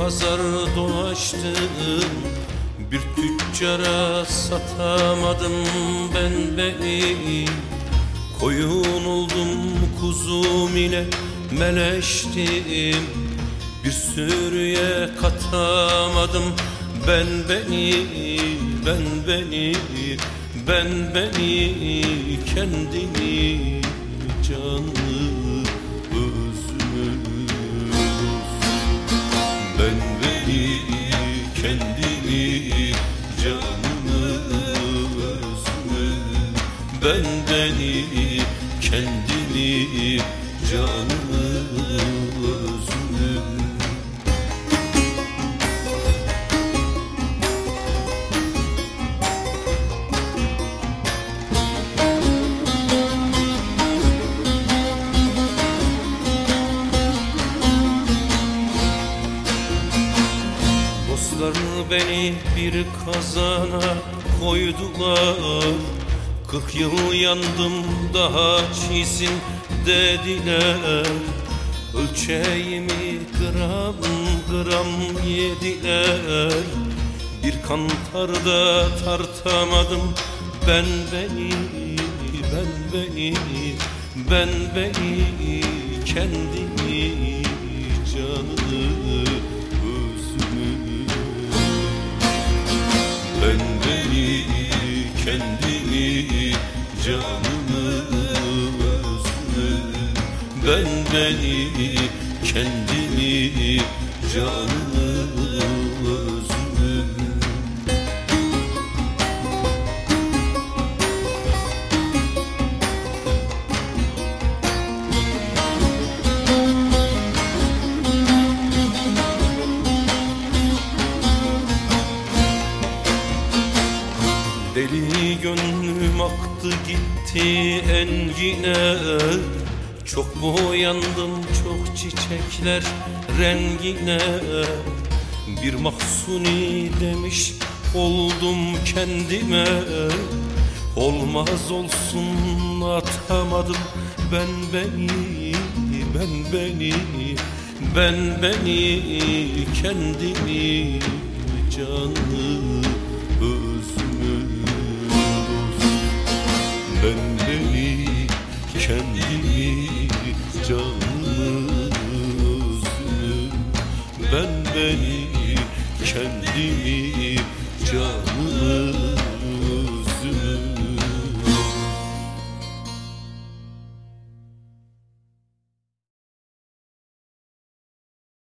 pazar dolaştım. Bir tüccara satamadım ben beni. Koyun oldum kuzum ile meleştim. Bir sürüye katamadım ben beni Ben beni ben beni kendimi kendimi canımı özümü Ben beni kendimi beni bir kazana koydular. Kırk yıl yandım daha çizin dediler. Ölçeğimi gram gram yediler. Bir kantarda tartamadım. Ben beni Ben beni ben beni kendimi canımı beni kendimi canımı özümü Deli gönlüm aktı gitti engine Çok boyandım çok çiçekler rengine? Bir mahsuni demiş oldum kendime. Olmaz olsun atamadım ben beni Ben beni ben beni kendimi canımı özümü. Ben beni kendimi canımı ben beni kendimi canımı